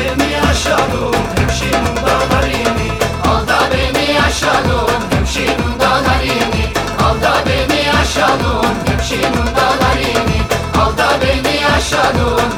beni aşalım Hemşin undan harini Alda beni aşalım Hemşin undan harini Alda beni aşalım Hemşin undan harini Alda beni aşalım